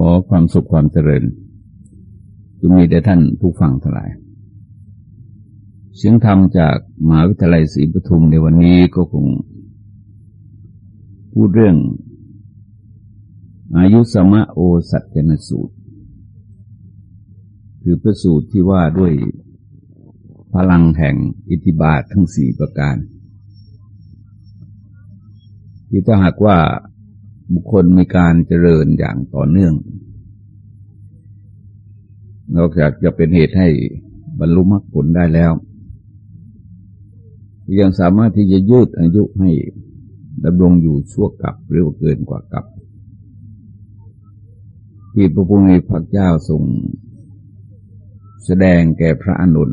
ขอความสุขความเจริญจงมีแด่ท่านผู้ฟังทั้งหลาย เสียงธรรมจากมหาวิทยาลัยศรีปทุมในวันนี้ก็คง พูดเรื่อง อายุสมะโอสัจจนสูตร คือประสูตรที่ว่าด้วยพลังแห่งอิทธิบาททั้งสี่ประการ ที่ถ้าหากว่า บุคคลมีการเจริญอย่างต่อเนื่อง นอกจากจะเป็นเหตุให้บรรลุมรรคผลได้แล้ว ยังสามารถที่จะยืดอายุให้ดำรงอยู่ชั่วกับหรือว่าเกินกว่ากับ ที่พระพุทธพระเจ้าทรงแสดงแก่พระอนุน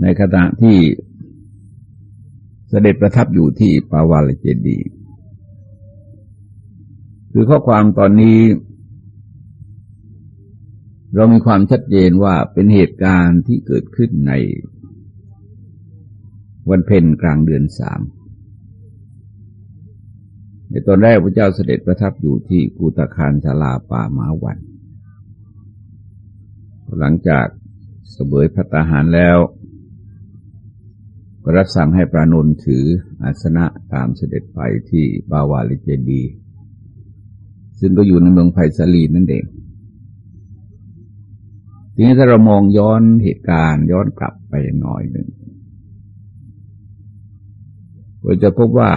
ในขณะที่เสด็จประทับอยู่ที่ปาวาลเจดีย์ คือข้อความตอนนี้ เรามีความชัดเจนว่าเป็นเหตุการณ์ที่เกิดขึ้นในวันเพ็ญกลางเดือนสามในตอนแรกพระเจ้าเสด็จประทับอยู่ที่กูตาคารศาลาป่ามาวัน หลังจากเสบยพระตาหารแล้วก็รับสั่งให้ปรานนถืออาสนะตามเสด็จไปที่บาวาลิเจดีย์ ซึ่งก็อยู่ในเมืองไผ่สลีนั่นเอง ทีนี้ถ้าเรามองย้อนเหตุการณ์ย้อนกลับไปหน่อยหนึ่งเราจะพบว่า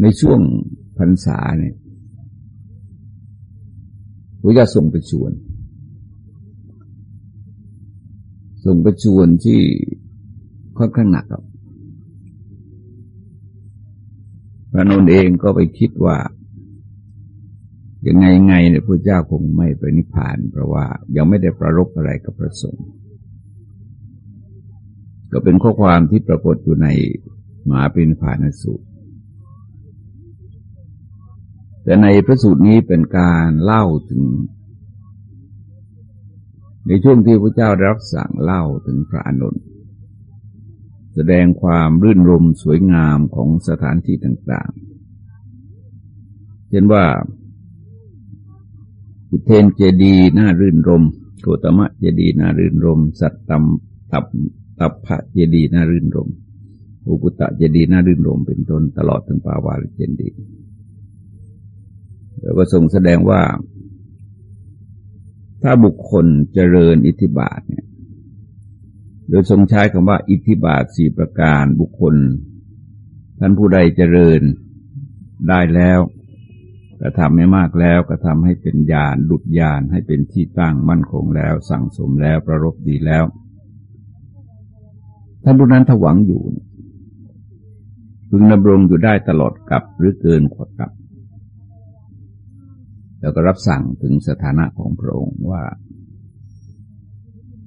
ในช่วงพรรษาเนี่ยพระจะส่งไปชวน ส่งไปชวนที่ค่อนข้างหนักครับ พระนนเองก็ไปคิดว่ายังไงไงเนี่ยพระเจ้าคงไม่ไปนิพพาน เพราะว่ายังไม่ได้ประรบอะไรกับพระสงฆ์ก็เป็นข้อความที่ปรากฏอยู่ในมหาปิณพานสูตร แต่ในพระสูตรนี้เป็นการเล่าถึง ในช่วงที่พระเจ้ารับสั่งเล่าถึงพระอนุน แสดงความรื่นรมสวยงามของสถานที่ต่างๆ เช่นว่า อุเทนเจดีน่ารื่นรมโกตมะเจดีน่ารื่นรม สัตตมตับตับพระเจดีน่ารื่นรม อุปุตะเจดีน่ารื่นรมเป็นต้นตลอดถึงปาวาลเจดีแล้วก็ทรงแสดงว่า ถ้าบุคคลเจริญอิทธิบาทเนี่ย โดยทรงใช้คำว่า อิทธิบาทสี่ประการบุคคล ท่านผู้ใดเจริญได้แล้วกระทำไม่มากแล้วกระทำให้เป็นญาณดุดญาณให้เป็นที่ตั้งมั่นคงแล้ว สั่งสมแล้วประรบดีแล้ว ท่านผู้นั้นถวังอยู่พึงดำรงอยู่ได้ตลอดกับหรือเกินกว่ากับแล้วก็รับสั่งถึงสถานะของพระองค์ว่า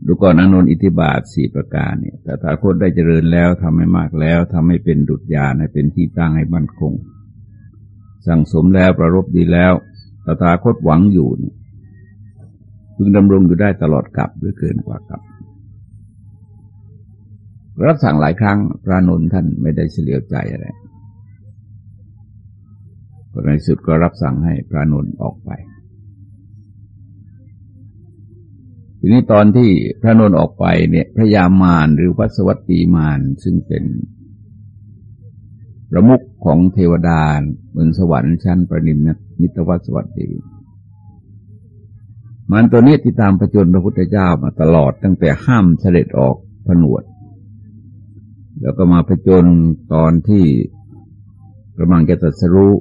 ดูก่อนอนนอิทธิบาทสี่ประการเนี่ยแต่ถ้าคนได้เจริญแล้วทำให้มากแล้วทำให้เป็นดุจยานให้เป็นที่ตั้งให้มั่นคง สั่งสมแล้วประรบดีแล้วตถาคตหวังอยู่เนี่ยพึงดำรงอยู่ได้ตลอดกับหรือเกินกว่ากับ รับสั่งหลายครั้งพระนนท่านไม่ได้เฉลียวใจอะไรในสุดก็รับสั่งให้พระนนออกไป ทีนี้ตอนที่พระนนท์ออกไปเนี่ยพระยามารหรือวัสวัตตีมารซึ่งเป็นประมุขของเทวดาบนสวรรค์ชั้นประนิมมิตรวัสวัตตีมันตัวนี้ที่ตามประจนพระพุทธเจ้ามาตลอดตั้งแต่ห้ามเสด็จออกผนวด แล้วก็มาประจนตอนที่กำลังจะตัดสรู้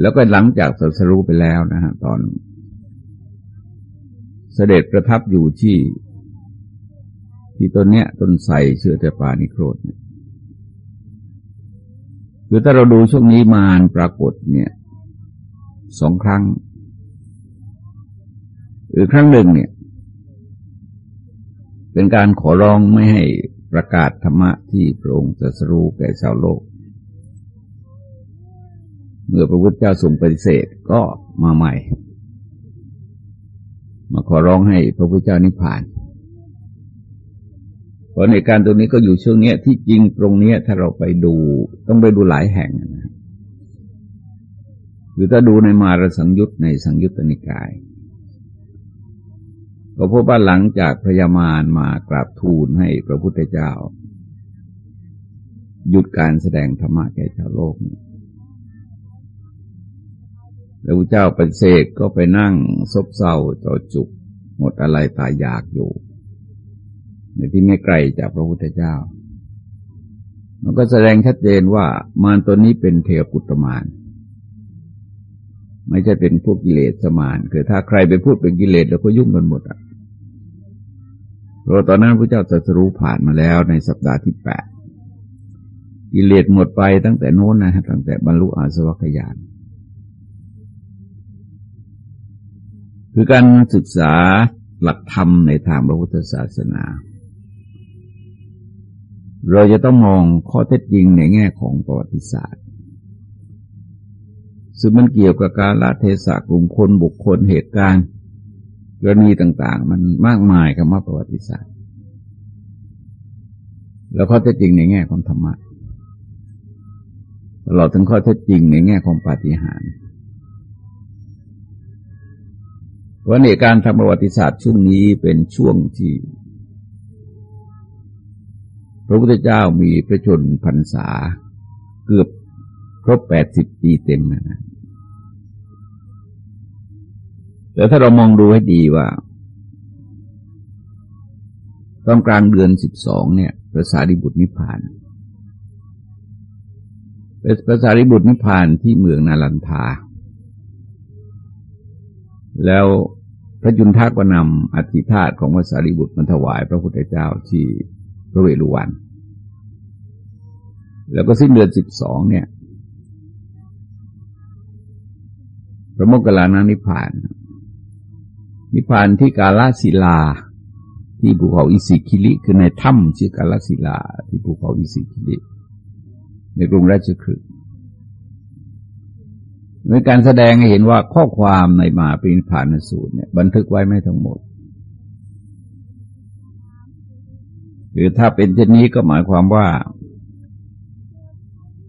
แล้วก็หลังจากตัดสรู้ไปแล้วนะฮะตอน เสด็จประทับอยู่ที่ ที่ต้นเนี้ยต้นไทรเชื่อแต่ป่านิโครธเนี่ยคือถ้าเราดูช่วงนี้มารปรากฏเนี่ยสองครั้งหรือครั้งหนึ่งเนี่ย เป็นการขอร้องไม่ให้ประกาศธรรมะที่พระองค์จะสรู้แก่ชาวโลก เมื่อพระพุทธเจ้าทรงปฏิเสธก็มาใหม่ มาขอร้องให้พระพุทธเจ้านิพพาน เพราะในการตรงนี้ก็อยู่ช่วงนี้ที่จริงตรงนี้ถ้าเราไปดูต้องไปดูหลายแห่งนะหรือถ้าดูในมารสังยุตในสังยุตตนิกาย ก็พบว่าหลังจากพระยามารมากราบทูลให้พระพุทธเจ้า หยุดการแสดงธรรมะแก่ชาวโลก แล้วพระเจ้าปฏิเสธก็ไปนั่งซบเศร้าจอจุก หมดอะไรตายอยากอยู่ในที่ไม่ไกลจากพระพุทธเจ้า มันก็แสดงชัดเจนว่ามารตัวนี้เป็นเทวปุตมารไม่ใช่เป็นพวกกิเลสมารคือถ้าใครไปพูดเป็นกิเลสแล้วก็ยุ่งกันหมดอะเพราะตอนนั้นพระเจ้าตรัสรู้ผ่านมาแล้วในสัปดาห์ที่แปดกิเลสหมดไปตั้งแต่โน้นนะตั้งแต่บรรลุอาสวัคยาน คือการศึกษาหลักธรรมในทางพระพุทธศาสนา เราจะต้องมองข้อเท็จจริงในแง่ของประวัติศาสตร์ซึ่งมันเกี่ยวกับการละเทศะกลุ่มคนบุคคลเหตุการณ์กรณีต่าง ๆ มันมากมายคำว่าประวัติศาสตร์ แล้วข้อเท็จจริงในแง่ของธรรมะตลอดถึงข้อเท็จจริงในแง่ของปาฏิหาริย์ วันในการทำประวัติศาสตร์ช่วงนี้เป็นช่วงที่ พระพุทธเจ้ามีพระชนพรรษาเกือบครบแปดสิบปีเต็มนะแต่ถ้าเรามองดูให้ดีว่าตอนกลางเดือนสิบสองเนี่ยพระสารีบุตรนิพพานเป็นพระสารีบุตรนิพพานที่เมืองนาลันทา แล้ว พระจุนทักก็นำอธิธาตของพระสารีบุตรมาถวายพระพุทธเจ้าที่พระเวฬุวัน แล้วก็สิ้นเดือนสิบสองเนี่ย พระโมคคัลลานานิพพาน นิพพานที่กาลศิลา ที่ภูเขาอิสิคิลิคือในถ้ำชื่อกาลศิลา ที่ภูเขาอิสิคิลิในกรุงราชคฤห์ ในการแสดงให้เห็นว่าข้อความในมาปรินิพานสูตรเนี่ยบันทึกไว้ไม่ทั้งหมดคือถ้าเป็นเช่นนี้ก็หมายความว่า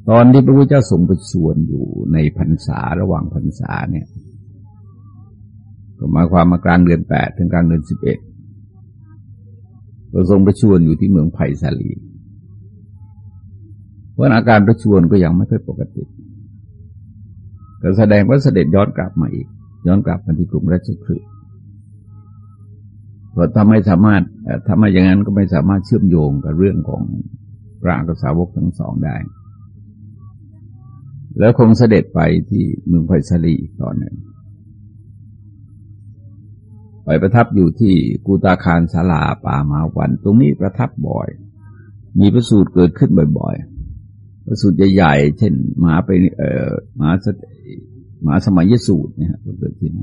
ตอนที่พระพุทธเจ้าทรงประชวรอยู่ในพรรษาระหว่างพรรษาเนี่ย ก็หมายความมากลางเดือนแปดถึงกลางเดือนสิบเอ็ดก็ทรงประชวรอยู่ที่เมืองไผ่สาลีเพราะอาการประชวรก็ยังไม่ค่อยปกติ ก็แสดงว่าเสด็จย้อนกลับมาอีก ย้อนกลับมาที่กรุงราชคฤห์เพราะถ้าไม่สามารถถ้าไม่อย่างนั้นก็ไม่สามารถเชื่อมโยงกับเรื่องของพระกับสาวกทั้งสองได้ แล้วคงเสด็จไปที่เมืองไผ่สลีอีกตอนหนึ่งไปประทับอยู่ที่กูตาคารสาลาป่ามาวัน ตรงนี้ประทับบ่อย มีประสูตรเกิดขึ้นบ่อยๆประสูตรใหญ่ๆ เช่นหมาไปเอ่อห มาหาสมัยยสูตรเนี่ยเกิดขึ้น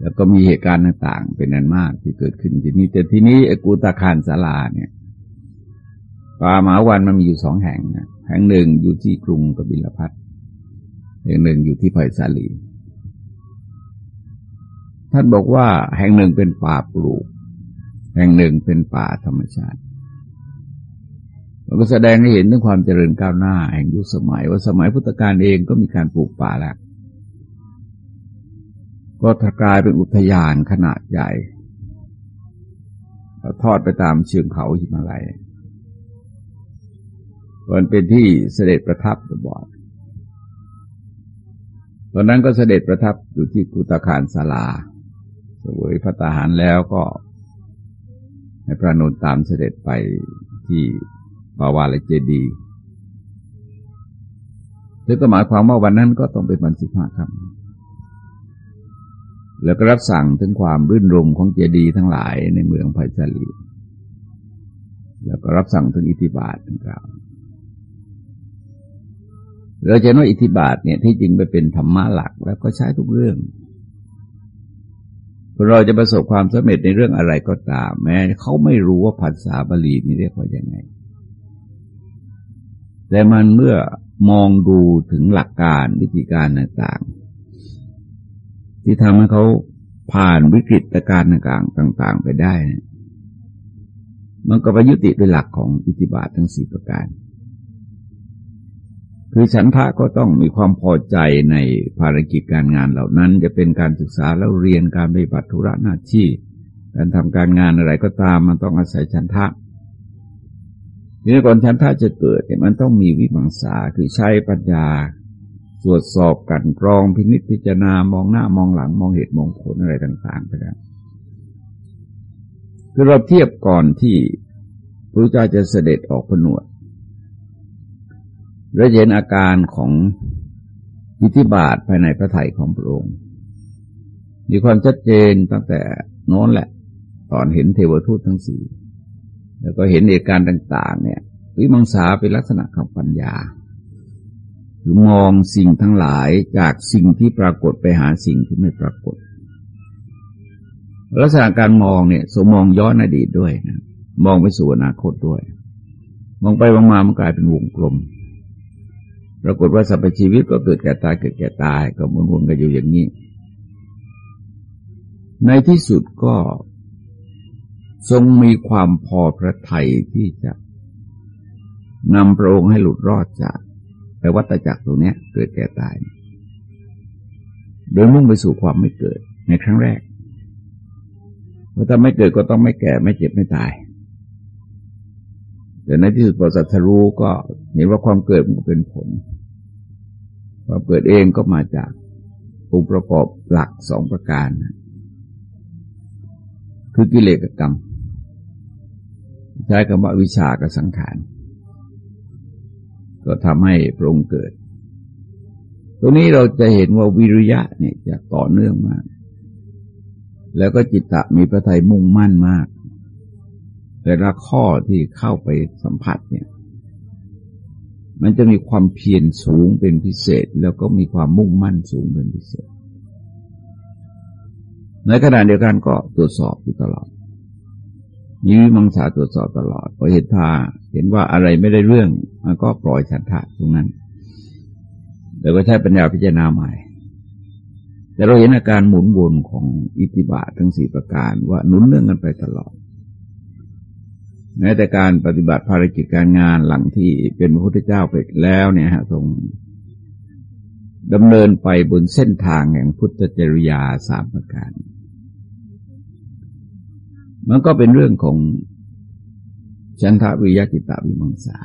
แล้วก็มีเหตุการณ์ต่างๆ เป็นนันมากที่เกิดขึ้นที่นี่แต่ที่นี้กูตาคารสาลาเนี่ยป่าหมาวันมันมีอยู่สองแห่งนะแห่งหนึ่งอยู่ที่กรุงกบิลพัทแห่งหนึ่งอยู่ที่ไผ่สาลี ท่านบอกว่าแห่งหนึ่งเป็นป่าปลูก แห่งหนึ่งเป็นป่าธรรมชาติ เราก็แสดงให้เห็นถึงความเจริญก้าวหน้าแห่งยุคสมัยว่าสมัยพุทธกาลเองก็มีการปลูกป่าแล้วก็กลายเป็นอุทยานขนาดใหญ่ทอดไปตามเชิงเขาหิมาลัยมันเป็นที่เสด็จประทับบ่อยตอนนั้นก็เสด็จประทับอยู่ที่กุตาคารศาลาสวยพระตาหารแล้วก็ ให้พระนนตามเสด็จไปที่ ปาวาลเจดีซึ่งก็หมายความว่าวันนั้นก็ต้องเป็นวันสิบห้าคำแล้วก็รับสั่งถึงความรื่นรมของเจดีย์ทั้งหลายในเมืองไผ่สลีแล้วก็รับสั่งถึงอิทธิบาททั้งกล่าวเราจะน้อยอิทธิบาทเนี่ยที่จริงไปเป็นธรรมะหลักแล้วก็ใช้ทุกเรื่องเราจะประสบความสำเร็จในเรื่องอะไรก็ตาม แม้เขาไม่รู้ว่าภาษาบาลีนี่เรียกว่ายังไง แต่มันเมื่อมองดูถึงหลักการวิธีการต่างๆ ที่ทำให้เขาผ่านวิกฤตการณ์ต่างๆไปได้มันก็ไปยุติด้วยหลักของอิทธิบาททั้งสี่ประการ คือฉันทะก็ต้องมีความพอใจในภารกิจการงานเหล่านั้น จะเป็นการศึกษาแล้วเรียนการปฏิบัติธุระหน้าที่ การทำการงานอะไรก็ตามมันต้องอาศัยฉันทะ ทีนี้ก่อนฉันทะจะเกิดเนี่ยมันต้องมีวิมังสาคือใช้ปัญญาตรวจสอบกันกรองพินิจพิจารณามองหน้ามองหลังมองเหตุมองผลอะไรต่าง ๆ ไปแล้วคือเราเทียบก่อนที่พระเจ้าจะเสด็จออกผนวดเราเห็นอาการของอิทธิบาทภายในพระไถ่ของพระองค์ มีความชัดเจนตั้งแต่โน้นแหละ ตอนเห็นเทวทูตทั้งสี่ แล้วก็เห็นเหตุการณ์ต่าง ๆ เนี่ย วิมังสาเป็นลักษณะของปัญญาคือมองสิ่งทั้งหลายจากสิ่งที่ปรากฏไปหาสิ่งที่ไม่ปรากฏ ลักษณะการมองเนี่ยสมมองย้อนอดีตด้วยนะมองไปสู่อนาคตด้วย มองไปมองมามันกลายเป็นวงกลม ปรากฏว่าสรรพชีวิตก็เกิดแก่ตายเกิดแก่ตายก็วนๆกันอยู่อย่างนี้ ในที่สุดก็ ทรงมีความพอพระทัยที่จะนำพระองค์ให้หลุดรอดจากไปวัตจักรตรงนี้เกิดแก่ตายโดยมุ่งไปสู่ความไม่เกิดในครั้งแรก เพราะถ้าไม่เกิดก็ต้องไม่แก่ไม่เจ็บไม่ตายแต่ในที่สุดพอสัตรู้ก็เห็นว่าความเกิดมันเป็นผล ความเกิดเองก็มาจากองค์ประกอบหลักสองประการ คือกิเลสกรรม ช้คำว่าวิชากับสังขาร ก็ทำให้พระองค์เกิด ตรงนี้เราจะเห็นว่าวิริยะเนี่ยจะต่อเนื่องมาก แล้วก็จิตตะมีพระทัยมุ่งมั่นมาก แต่ละข้อที่เข้าไปสัมผัสเนี่ย มันจะมีความเพียรสูงเป็นพิเศษ แล้วก็มีความมุ่งมั่นสูงเป็นพิเศษ ในขณะเดียวกันก็ตรวจสอบอยู่ตลอด มีวิมังสาตรวจสอบตลอดพอเห็นทาเห็นว่าอะไรไม่ได้เรื่อง มันก็ปล่อยฉันทะตรงนั้นแล้วก็ใช้ปัญญาพิจารณาใหม่ แต่เราเห็นอาการหมุนวนของอิทธิบาททั้งสี่ประการว่าหนุนเนื่องกันไปตลอดแม้แต่การปฏิบัติภารกิจการงานหลังที่เป็นพระพุทธเจ้าไปแล้วเนี่ยฮะทรงดำเนินไปบนเส้นทางแห่งพุทธจริยาสามประการ มันก็เป็นเรื่องของฉันทะวิยกิตาวิมังสา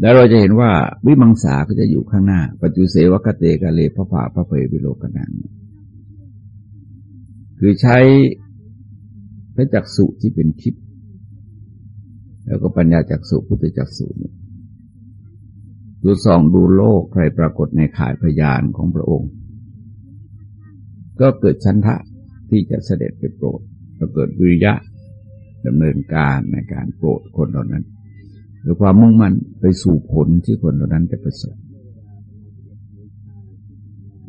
แล้วเราจะเห็นว่าวิมังสาก็จะอยู่ข้างหน้า ปัจจุเสวกเตกะเลพระผ่าพระเพยวิโลกนังคือใช้พระจักสุที่เป็นทิพย์แล้วก็ปัญญาจักสุพุทธจักสุดูส่องดูโลกใครปรากฏในข่ายพยานของพระองค์ ก็เกิดชันทะ ที่จะเสด็จไปโปรดก็เกิดวิริยะดำเนินการในการโปรดคนเหล่านั้น หรือความมุ่งมั่นไปสู่ผลที่คนเหล่านั้นจะประสบ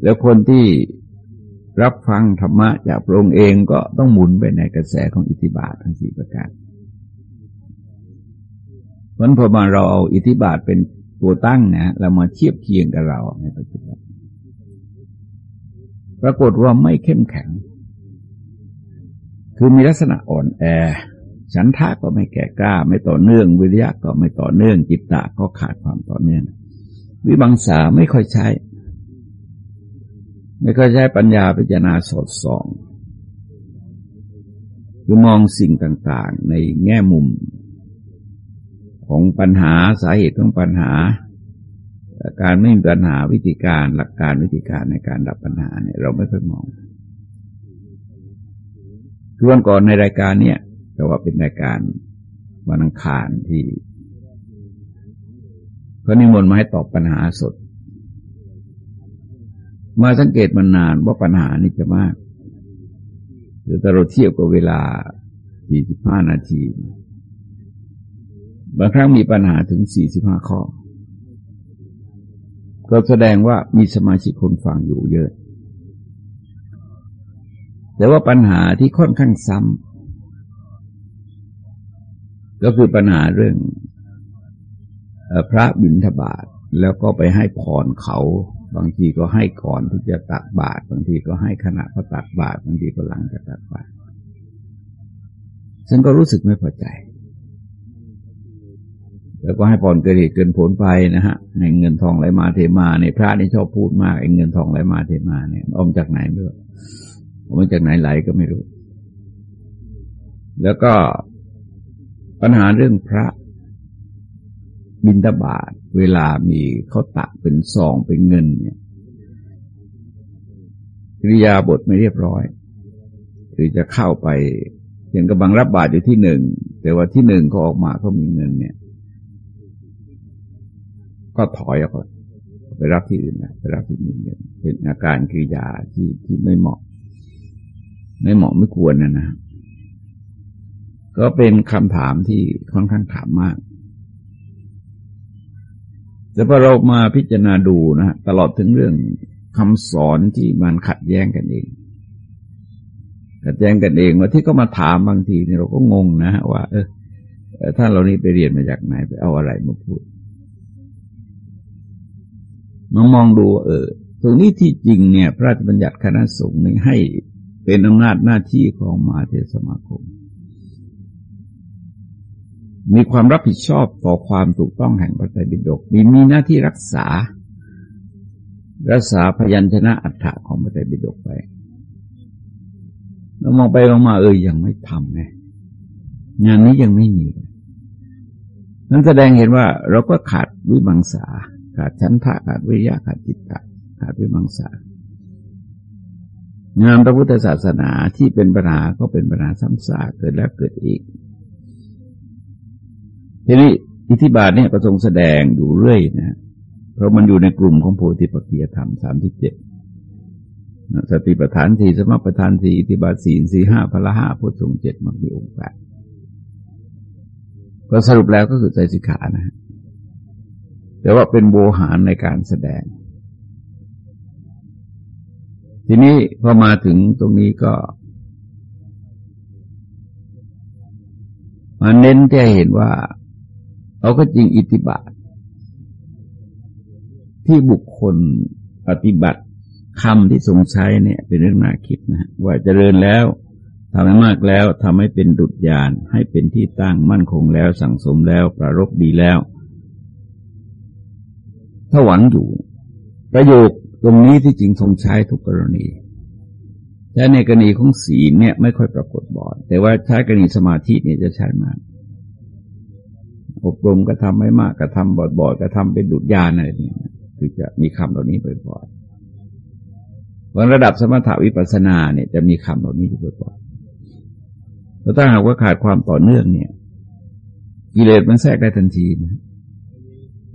แล้วคนที่รับฟังธรรมะจากพระองค์เองก็ต้องหมุนไปในกระแสของอิทธิบาททั้งสี่ประการเพราะพอมาเราเอาอิทธิบาทเป็นตัวตั้งนะเรามาเทียบเคียงกับเราในปัจจุบันปรากฏว่าไม่เข้มแข็ง คือมีลักษณะอ่อนแอ ฉันทะก็ไม่แก่กล้า ไม่ต่อเนื่อง วิริยะก็ไม่ต่อเนื่อง จิตตะก็ขาดความต่อเนื่อง วิบังสาไม่ค่อยใช้ ไม่ค่อยใช้ปัญญาพิจารณาสดส่องคือมองสิ่งต่างๆ ในแง่มุม ของปัญหาสาเหตุของปัญหา การไม่มีปัญหาวิธีการหลักการวิธีการในการดับปัญหาเนี่ยเราไม่ค่อยมอง คือวันก่อนในรายการเนี่ยแต่ว่าเป็นรายการวันอังคารที่เขานิมนต์มาให้ตอบปัญหาสด มาสังเกตมานานว่าปัญหานี้จะมากหรือถ้าเราเทียบกับเวลา 45 นาที บางครั้งมีปัญหาถึง 45 ข้อ ก็แสดงว่ามีสมาชิกคนฟังอยู่เยอะ แต่ว่าปัญหาที่ค่อนข้างซ้ำก็คือปัญหาเรื่องพระบิณฑบาตแล้วก็ไปให้พรเขา บางทีก็ให้ก่อนที่จะตักบาตรบางทีก็ให้ขณะพอตักบาตรบางทีก็หลังจากตักบาตรซึ่งก็รู้สึกไม่พอใจ แล้วก็ให้ผ่อนเกิดเหตุเกินผลไปนะฮะในเงินทองไหลมาเทมาในพระนี่ชอบพูดมากไอ้เงินทองไหลมาเทมาเนี่ยอมจากไหนไม่รู้ อมจากไหนไหลก็ไม่รู้ แล้วก็ปัญหาเรื่องพระบินตบาทเวลามีเขาตักเป็นซองเป็นเงินเนี่ยกิริยาบทไม่เรียบร้อย คือจะเข้าไปเห็นกำลังรับบาตรอยู่ที่หนึ่ง แต่ว่าที่หนึ่งเขาออกมาเขามีเงินเนี่ย ก็ถอยออกไปรับที่อื่นนะไปรับที่มีเงินเป็นอาการกิริยาที่ที่ไม่เหมาะ ไม่เหมาะไม่ควรนะนะ ก็เป็นคำถามที่ค่อนข้างถามมาก แต่พอเรามาพิจารณาดูนะตลอดถึงเรื่องคำสอนที่มันขัดแย้งกันเองขัดแย้งกันเองว่าที่ก็มาถามบางทีเนี่ยเราก็งงนะว่า เออท่านเรานี้ไปเรียนมาจากไหนไปเอาอะไรมาพูดมองมองดู เออตรงนี้ที่จริงเนี่ย พระราชบัญญัติคณะสงฆ์นี่ให้ เป็นอำนาจหน้าที่ของมาเทศสมาคม มีความรับผิดชอบต่อความถูกต้องแห่งพระไตรปิฎกมีมีหน้าที่รักษา รักษาพยัญชนะอัฏฐะของพระไตรปิฎกไปเรามองไปมองมาเออยังไม่ทำไงงานนี้ยังไม่มีนั้นแสดงเห็นว่าเราก็ขาดวิมังสา ขาดชั้นทะขาดวิยะขาดจิตตะขาดวิมังสา งานพระพุทธศาสนาที่เป็นปัญหาก็เป็นปัญหาซ้ำซากเกิดแล้วเกิดอีก ทีนี้อิทธิบาทเนี่ยก็ทรงแสดงอยู่เรื่อยนะ เพราะมันอยู่ในกลุ่มของโพธิปัจจยธรรมสามสิบเจ็ดสติปัฏฐานสี่สมปัฏฐานสี่อิทธิบาทสี่สี่ห้าพละห้าพุทธงเจ็ดมันมีองค์แปดก็สรุปแล้วก็คือใจสิกขานะ แต่ว่าเป็นโบหารในการแสดง ทีนี้พอมาถึงตรงนี้ก็มาเน้นที่เห็นว่า เอาก็จริงอิทธิบาท ที่บุคคลปฏิบัติคำที่ทรงใช้เนี่ย เป็นเรื่องน่าคิดนะว่าเจริญแล้วทำให้มากแล้วทำให้เป็นดุจยาน ให้เป็นที่ตั้งมั่นคงแล้วสั่งสมแล้ว ประรบดีแล้ว ถ้าหวังอยู่ ประโยค ตรงนี้ที่จริงทรงใช้ทุกกรณีแต่ในกรณีของศีลเนี่ยไม่ค่อยปรากฏบ่อยแต่ว่าใช้กรณีสมาธิเนี่ยจะใช้มาก อบรมก็ทำไม่มากก็ทำบ่อยๆก็ทำเป็นดุจยานอะไรเนี่ยคือจะมีคำเหล่านี้บ่อยๆวันระดับสมถาวิปัสสนาเนี่ยจะมีคำเหล่านี้อยู่บ่อยๆแล้วถ้าหากว่าขาดความต่อเนื่องเนี่ยกิเลสมันแทรกได้ทันทีนะ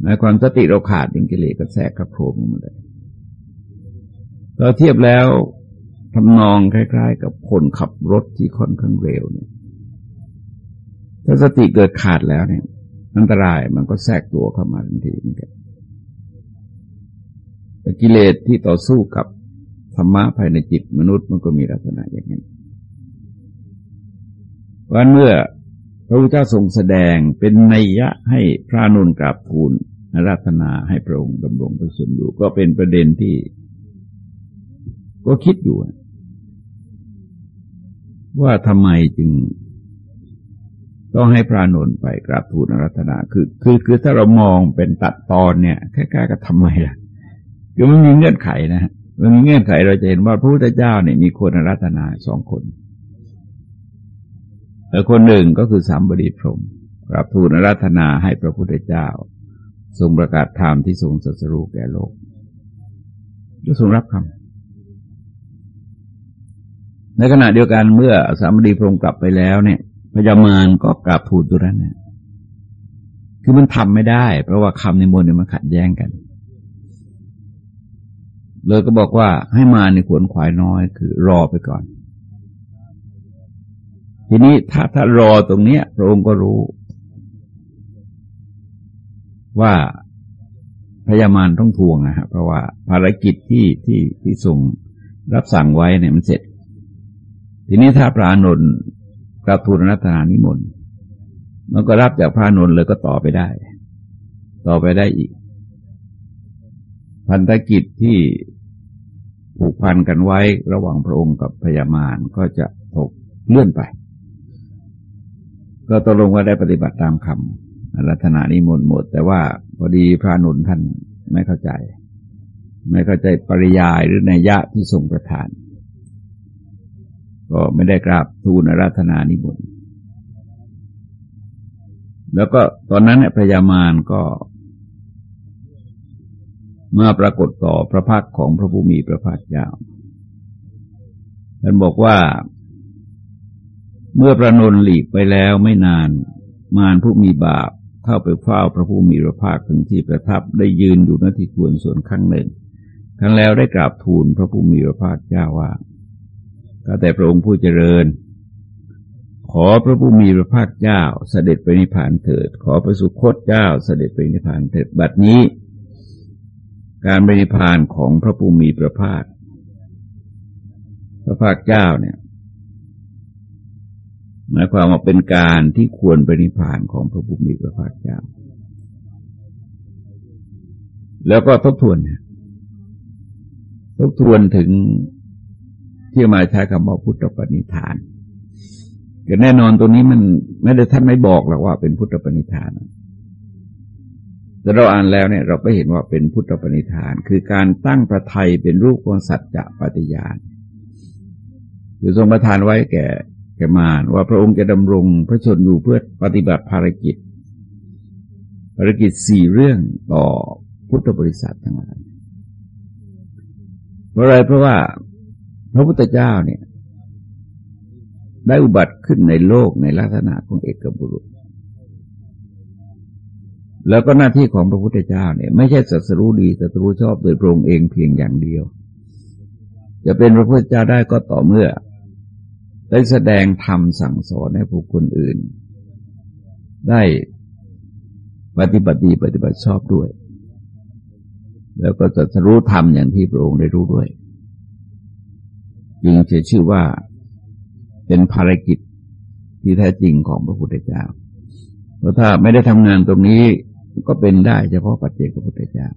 ในความสติเราขาดดิงกิเลสก็แทรกกระโผล่มาเลย เราเทียบแล้วทำนองคล้าย ๆ กับคนขับรถที่ค่อนข้างเร็วเนี่ย ถ้าสติเกิดขาดแล้วเนี่ย อันตรายมันก็แทรกตัวเข้ามาทันทีเหมือนกันแต่กิเลสที่ต่อสู้กับธรรมะภายในจิตมนุษย์มันก็มีลักษณะอย่างนี้วันเมื่อพระพุทธเจ้าทรงแสดงเป็นนัยยะให้พระนุนกราบทูลรัตนาให้พระองค์ดำรงประสุนอยู่ก็เป็นประเด็นที่ ก็คิดอยู่ ว่าทำไมจึงต้องให้พระนนท์ไปกราบทูลรัตนาคือ คือคือถ้าเรามองเป็นตัดตอนเนี่ยแค่ๆก็ทำไมล่ะคือมันมีเงื่อนไขนะฮะมันมีเงื่อนไขเราจะเห็นว่าพระพุทธเจ้าเนี่ยมีคนรัตนาสองคนแต่คนหนึ่งก็คือสามบดีพรมกราบทูลรัตนาให้พระพุทธเจ้า ทรงประกาศธรรมที่ทรงสัสรูแก่โลกก็ทรงรับคำ ในขณะเดียวกันเมื่อสามดีพรมกลับไปแล้วเนี่ยพญามารก็กราบทูลตัวนั้นเนี่ยคือมันทำไม่ได้ เพราะว่าคำในมนเนี่ยมันขัดแย้งกัน เลยก็บอกว่าให้มาในขวนขวายน้อยคือรอไปก่อน ทีนี้ถ้าถ้ารอตรงเนี้ย พระองค์ก็รู้ ว่าพญามารต้องทวงนะฮะเพราะว่าภารกิจที่ที่ที่ส่งรับสั่งไว้เนี่ยมันเสร็จ ทีนี้ถ้าพระนนท์กราบทูลรัตนานิมนต์มันก็รับจากพระนนท์เลยก็ต่อไปได้ ต่อไปได้อีก พันธกิจที่ผูกพันกันไว้ระหว่างพระองค์กับพญามารก็จะถูกเลื่อนไป ก็ตกลงว่าได้ปฏิบัติตามคำรัตนานิมนต์หมด แต่ว่าพอดีพระนุนท่านไม่เข้าใจ ไม่เข้าใจปริยายหรือในยะที่ทรงประทาน ก็ไม่ได้กราบทูลรัตนานิมนต์แล้วก็ตอนนั้นเนี่ยพระยามารก็มาปรากฏต่อพระพักของพระผู้มีพระภาคเจ้าท่านบอกว่า เมื่อประนนหลีกไปแล้วไม่นานมารผู้มีบาปเข้าไปเฝ้าพระผู้มีพระภาคถึงที่ประทับได้ยืนอยู่ณที่ควรส่วนข้างหนึ่งครั้งแล้วได้กราบทูลพระผู้มีพระภาคเจ้าว่า ก็แต่พระองค์ผู้เจริญ ขอพระผู้มีพระภาคเจ้าเสด็จไปนิพพานเถิด ขอพระสุคตเจ้าเสด็จไปนิพพานเถิดบัดนี้ การบริพพานของพระภูมิพระภาค พระภาคเจ้าเนี่ยหมายความว่าเป็นการที่ควรบริพพานของพระภูมิพระภาคเจ้า แล้วก็ทบทวนทบทวนถึง ที่มาใช้คำว่าพุทธปณิธานก็แน่นอนตรงนี้มันไม่ได้ท่านไม่บอกหรอกว่าเป็นพุทธปณิธานแต่เราอ่านแล้วเนี่ยเราก็เห็นว่าเป็นพุทธปณิธาน คือการตั้งประไทยเป็นรูปของสัจจะปฏิญาณคือทรงประทานไว้แก่แก่มารว่าพระองค์จะดำรงพระชนอยู่เพื่อปฏิบัติภารกิจ ภารกิจสี่เรื่องต่อพุทธบริษัททั้งหลายเพราะอะไรเพราะว่า พระพุทธเจ้าเนี่ย ได้อุบัติขึ้นในโลกในลักษณะของเอกบุรุษ แล้วก็หน้าที่ของพระพุทธเจ้าเนี่ย ไม่ใช่สัตรู้ดีสัตรู้ชอบโดยพระองค์เองเพียงอย่างเดียว จะเป็นพระพุทธเจ้าได้ก็ต่อเมื่อ ได้แสดงธรรมสั่งสอนให้ผู้คนอื่น ได้ปฏิบัติดีปฏิบัติชอบด้วย แล้วก็จะรู้ธรรมอย่างที่พระองค์ได้รู้ด้วย จึงจะชื่อว่าเป็นภารกิจที่แท้จริงของพระพุทธเจ้า เพราะถ้าไม่ได้ทำงานตรงนี้ก็เป็นได้เฉพาะปัจเจกพระพุทธเจ้า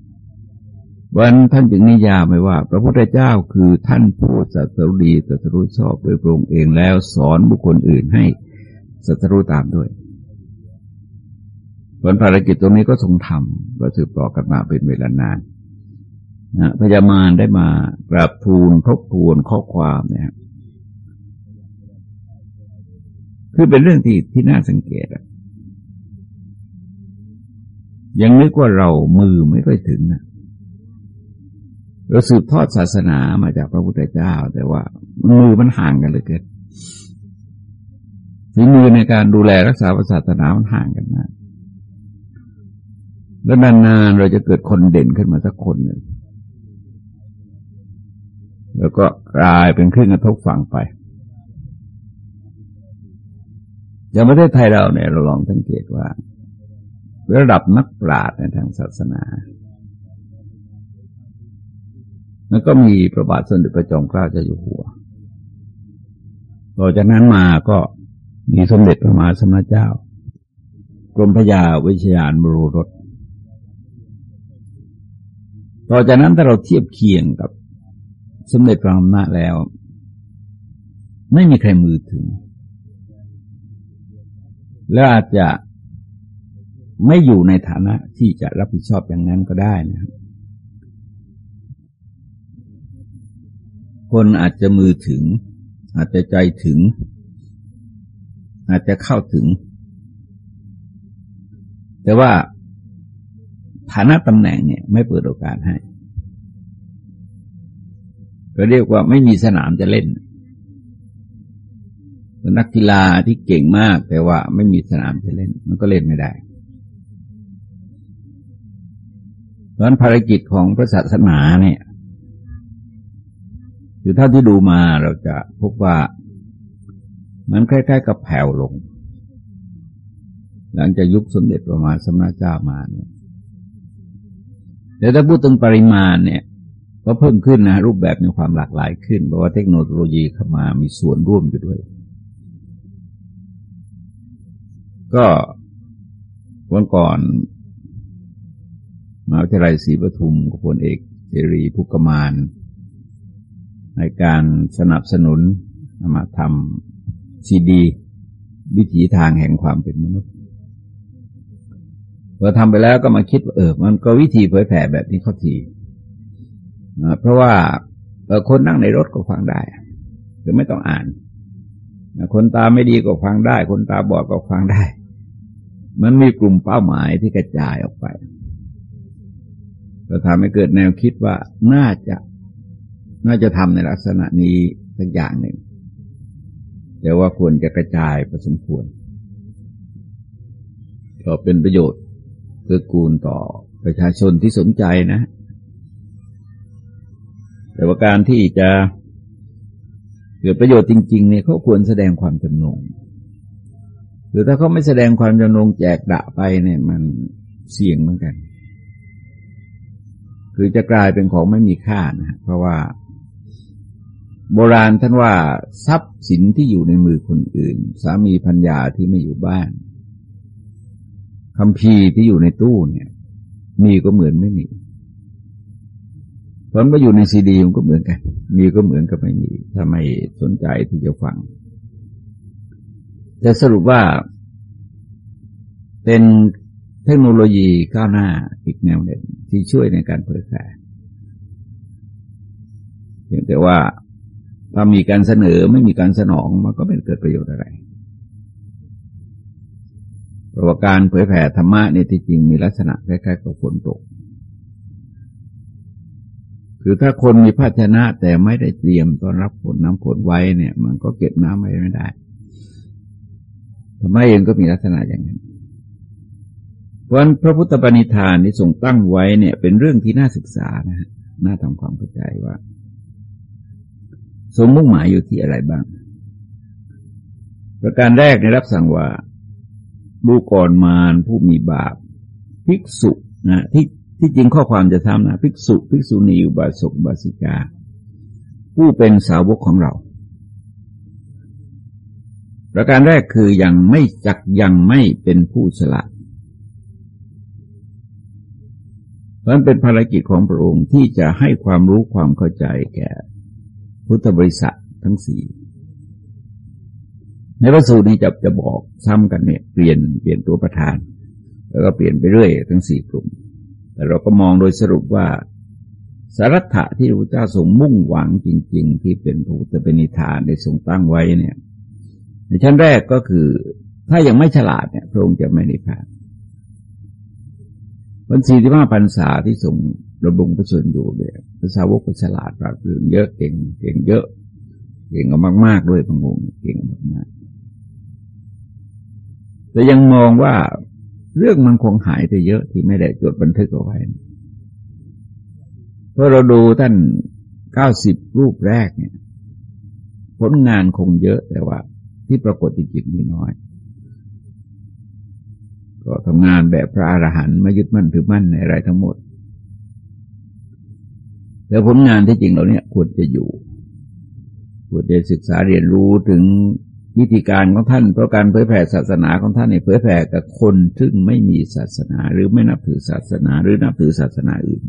วันท่านจึงนิยามไว้ว่า พระพุทธเจ้าคือท่านผู้สัตรู้ดีสัตรู้ชอบโดยพระองค์เองแล้วสอนบุคคลอื่นให้สัตรู้ตามด้วยผลภารกิจตรงนี้ก็ทรงทำก็สืบต่อกันมาเป็นเวลานานนะพญามารได้มากราบทูลทบทวนข้อความเนี่ยคือเป็นเรื่องที่ที่น่าสังเกตอะยังนึกว่าเรามือไม่ค่อยถึงนะเราสืบทอดศาสนามาจากพระพุทธเจ้า แต่ว่ามือมันห่างกันเลยเกินฝีมือในการดูแลรักษาศาสนามันห่างกันมากแล้วนานๆเราจะเกิดคนเด่นขึ้นมาสักคนหนึ่ง แล้วก็กลายเป็นเครื่องกระทบฝั่งไป อย่างประเทศไทยเราเนี่ยเราลองสังเกตว่า ระดับนักปราชญ์ในทางศาสนา แล้วก็มีประบาทสมเด็จพระจอมเกล้าเจ้าอยู่หัวต่อจากนั้นมาก็มีสมเด็จพระมหาสมณเจ้า กรมพระยาวิชยานบรูรถต่อจากนั้นถ้าเราเทียบเคียงกับ สมเด็จพระอำนาจแล้ว ไม่มีใครมือถึง แล้วอาจจะไม่อยู่ในฐานะที่จะรับผิดชอบอย่างนั้นก็ได้นะครับคนอาจจะมือถึง อาจจะใจถึง อาจจะเข้าถึง แต่ว่าฐานะตำแหน่งเนี่ยไม่เปิดโอกาสให้ ก็เรียกว่าไม่มีสนามจะเล่นนักกีฬาที่เก่งมากแต่ว่าไม่มีสนามจะเล่น มันก็เล่นไม่ได้เพราะนั้นภารกิจของพระศาสนาเนี่ยคือเท่าที่ดูมาเราจะพบว่ามันคล้ายๆกับแผ่วลง หลังจากยุคสมเด็จประมาณสมณเจ้ามาเนี่ยแต่ถ้าพูดถึงปริมาณเนี่ย ก็เพิ่มขึ้นนะรูปแบบมีความหลากหลายขึ้นเพราะว่าเทคโนโลยีเข้ามามีส่วนร่วมอยู่ด้วย ก็วันก่อนมหาวิทยาลัยศรีปทุมกับพลเอกเจรีพุกมาน ในการสนับสนุนมาทำซีดี วิถีทางแห่งความเป็นมนุษย์พอทำไปแล้วก็มาคิดเออมันก็วิธีเผยแผ่แบบนี้เขาที เพราะว่าคนนั่งในรถก็ฟังได้คือไม่ต้องอ่าน คนตาไม่ดีก็ฟังได้ คนตาบอดก็ฟังได้ มันมีกลุ่มเป้าหมายที่กระจายออกไปก็ทำให้เกิดแนวคิดว่าน่าจะน่าจะทำในลักษณะนี้สักอย่างหนึ่ง แต่ว่าควรจะกระจายพอสมควรก็เป็นประโยชน์เพื่อกูลต่อประชาชนที่สนใจนะ แต่ว่าการที่จะเกิดประโยชน์จริงๆเนี่ยเขาควรแสดงความจำนงหรือถ้าเขาไม่แสดงความจำนงแจกดะไปเนี่ยมันเสี่ยงเหมือนกัน คือจะกลายเป็นของไม่มีค่านะเพราะว่า โบราณท่านว่าทรัพย์สินที่อยู่ในมือคนอื่น สามีพัญญาที่ไม่อยู่บ้านคำพีที่อยู่ในตู้เนี่ย มีก็เหมือนไม่มี ผลมาอยู่ในซีดีมันก็เหมือนกัน มีก็เหมือนกับไม่มีถ้าไม่สนใจที่จะฟังจะสรุปว่าเป็นเทคโนโลยีก้าวหน้าอีกแนวหนึ่งที่ช่วยในการเผยแพร่เพียงแต่ว่าถ้ามีการเสนอไม่มีการสนองมันก็ไม่เกิดประโยชน์อะไรเพราะว่าการเผยแผ่ธรรมะในที่จริงมีลักษณะคล้ายๆกับฝนตก คือถ้าคนมีภาชนะแต่ไม่ได้เตรียมต้อนรับฝนน้ำฝนไว้เนี่ย มันก็เก็บน้ำไว้ไม่ได้ธรรมะเองก็มีลักษณะอย่างนั้นเพราะพระพุทธปณิธานที่ทรงตั้งไว้เนี่ย เป็นเรื่องที่น่าศึกษานะฮะน่าทำความเข้าใจว่า ทรงมุ่งหมายอยู่ที่อะไรบ้าง ประการแรกในรับสั่งว่าดูก่อนมารผู้มีบาปภิกษุนะที่ ที่จริงข้อความจะทำนะภิกษุภิกษุณีอุบาสกบาสิกา ผู้เป็นสาวกของเรา ประการแรกคือยังไม่จักยังไม่เป็นผู้ฉลาดเพราะเป็นภารกิจของพระองค์ที่จะให้ความรู้ความเข้าใจแก่พุทธบริษัททั้งสี่ในพระสูตรนี้จะจะบอกซ้ำกันเนี่ยเปลี่ยนเปลี่ยนตัวประธาน แล้วก็เปลี่ยนไปเรื่อยทั้งสี่กลุ่ม แต่เราก็มองโดยสรุปว่าสารัตถะที่พระเจ้าทรงมุ่งหวังจริง ๆ ที่เป็นพระพุทธเป็นนิทานได้ทรงตั้งไว้เนี่ย ในชั้นแรกก็คือ ถ้ายังไม่ฉลาดเนี่ยพระองค์จะไม่นิพพานวันสี่ที่ห้าพรรษาที่ทรงระบงพระชนอยู่เนี่ยพระสาวกก็ฉลาดปราดเปรื่องเยอะเก่งเก่งเยอะเก่งมากๆด้วยพระองค์เก่งมากแต่ยังมองว่า เรื่องมันคงหายไปเยอะที่ไม่ได้จดบันทึกเอาไว้ เพราะเราดูท่านเก้าสิบรูปแรกเนี่ย ผลงานคงเยอะแต่ว่า ที่ปรากฏจริงๆมีน้อย ก็ทำงานแบบพระอรหันต์ไม่ยึดมั่นถือมั่นในอะไรทั้งหมดแต่ผลงานที่จริงเราเนี่ยควรจะอยู่ควรจะศึกษาเรียนรู้ถึง วิธีการของท่านเพราะการเผยแผ่ศาสนาของท่านเนี่ยเผยแผ่กับคนซึ่งไม่มีศาสนาหรือไม่นับถือศาสนาหรือนับถือศาสนาอื่น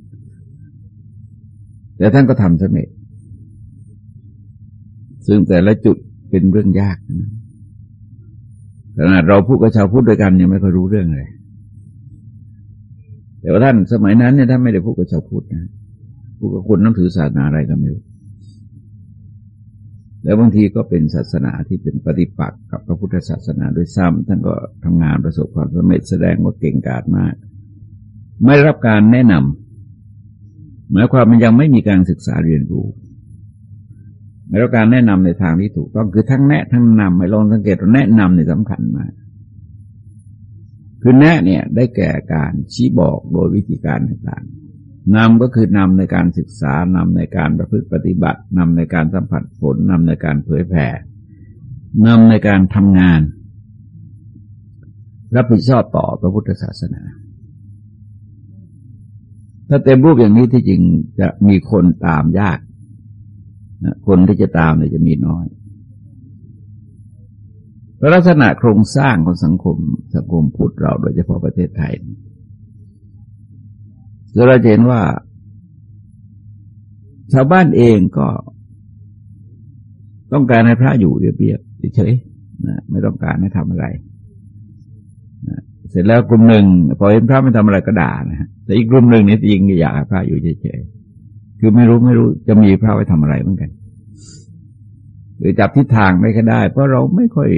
แต่ท่านก็ทำสำเร็จซึ่งแต่ละจุดเป็นเรื่องยากนะขนาดเราพูดกับชาวพุทธด้วยกันยังไม่ค่อยรู้เรื่องเลยแต่ว่าท่านสมัยนั้นเนี่ยท่านไม่ได้พูดกับชาวพุทธนะพูดกับคนนับถือศาสนาอะไรก็ไม่รู้ แล้วบางทีก็เป็นศาสนาที่เป็นปฏิปักษ์กับพระพุทธศาสนาด้วยซ้ำท่านก็ทำงานประสบความสำเร็จแสดงว่าเก่งกาจมาก ไม่รับการแนะนำหมายความมันยังไม่มีการศึกษาเรียนรู้ไม่รับการแนะนำในทางที่ถูกต้องคือทั้งแนะทั้งนำไม่ลองสังเกตว่าแนะนำเนี่ยสำคัญมากคือแนะเนี่ยได้แก่การชี้บอกโดยวิธีการต่างๆ นำก็คือนำในการศึกษานำในการประพฤติปฏิบัตินำในการสัมผัสผลนำในการเผยแผ่นำในการทำงาน รับผิดชอบต่อพระพุทธศาสนา ถ้าเต็มรูปอย่างนี้ที่จริงจะมีคนตามยากนะคนที่จะตามเนี่ยจะมีน้อยลักษณะโครงสร้างของสังคมสังคมพุทธเราโดยเฉพาะประเทศไทย เราเห็นว่า ชาวบ้านเองก็ ต้องการให้พระอยู่เรียบๆเฉยนะไม่ต้องการให้ทำอะไรนะเสร็จแล้วกลุ่มหนึ่งพอเห็นพระไม่ทำอะไรก็ด่านะฮะแต่อีกกลุ่มหนึ่งนี่จริงอยากให้พระอยู่เฉยๆคือไม่รู้ไม่รู้จะมีพระไว้ทำอะไรเหมือนกันหรือจับทิศทางไม่ก็ได้ เพราะเราไม่ค่อย